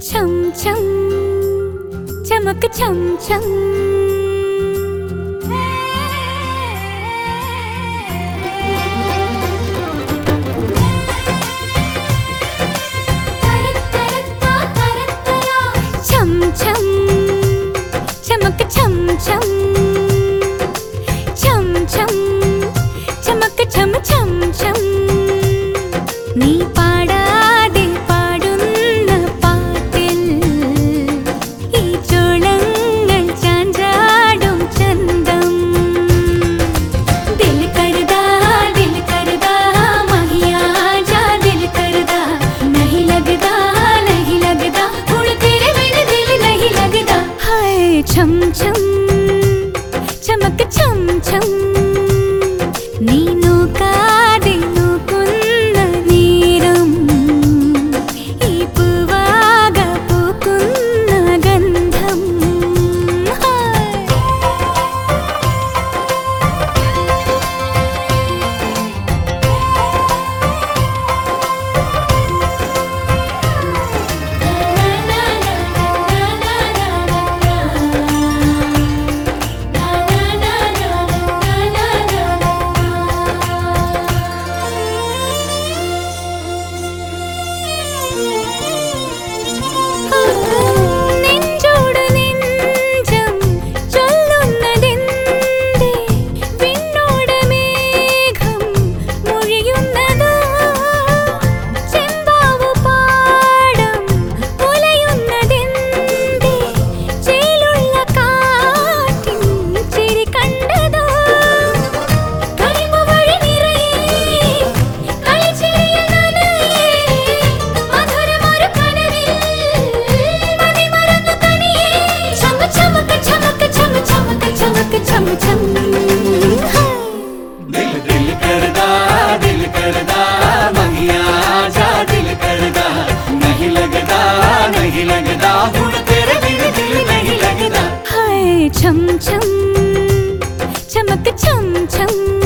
Chum chum, chum chum. చం చం చమక చం చం నేను కా chum chum chamak chum chum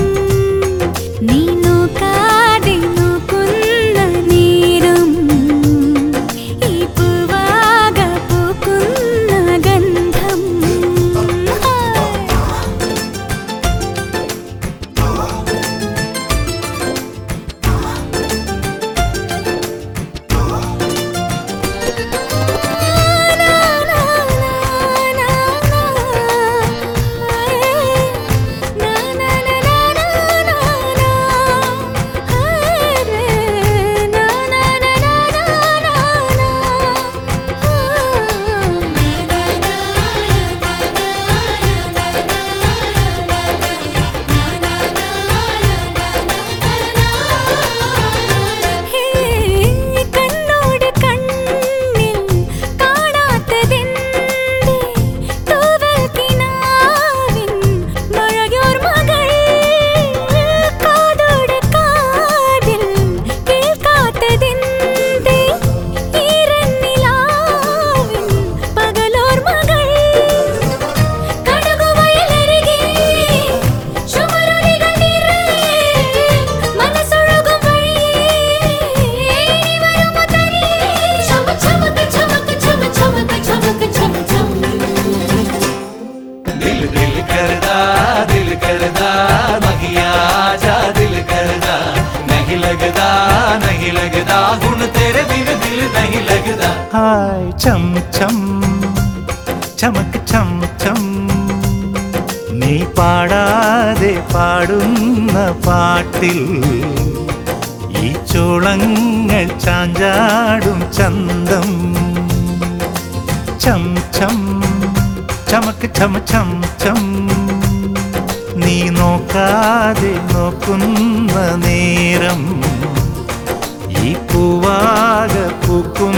hi ചം ചം. ചമക്ക് ചം ചം. നീ പാടാതെ പാടുന്ന പാട്ടിൽ ഈ ചോളങ്ങൾ ചാഞ്ചാടും ചന്തം. ചം ചം. ചമക്ക് ചമ ചം ചം. നീ നോക്കാതെ നോക്കുന്ന നേരം ഈ പൂവാക പൂക്കും